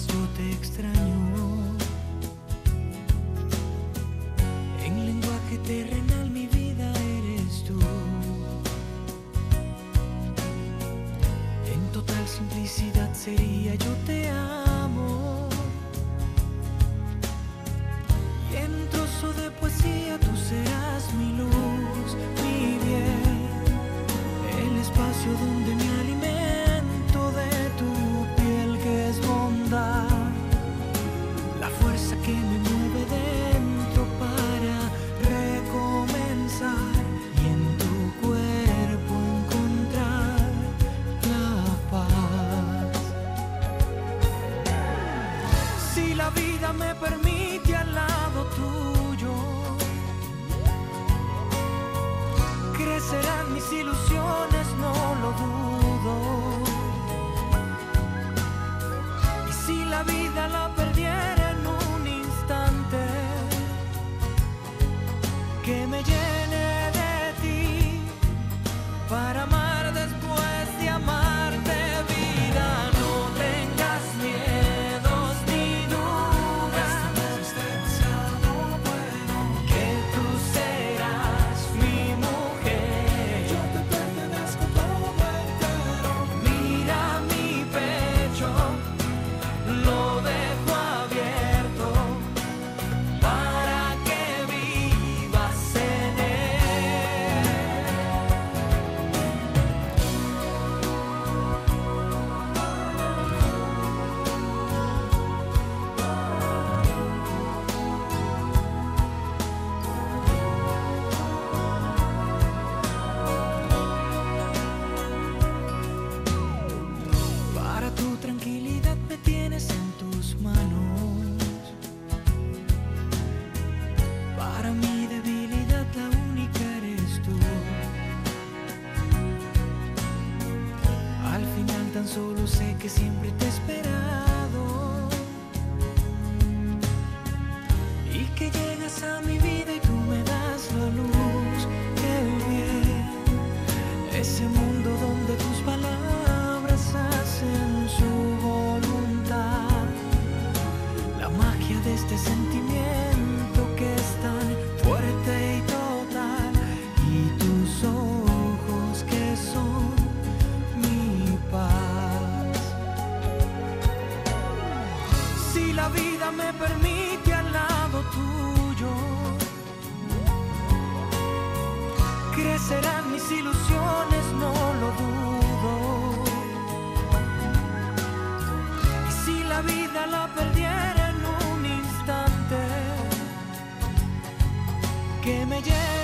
eso te extraño. En lenguaje terrenal mi vida eres tú. En total simplicidad sería yo te amo. Y en trozo de poesía tú serás mi luz, mi bien. El espacio donde mi la vida me permite al lado tuyo, crecerán mis ilusiones, no lo dudo. Y si la vida la perdiera que siempre te he esperado. Y que llegas a mi vida y tú me das la luz, el bien. Ese mundo donde tus palabras hacen su voluntad. La magia de este sentimiento permite al lado tuyo crecerán mis ilusiones, no lo dudo. Y si la vida la perdiera en un instante, que me lleve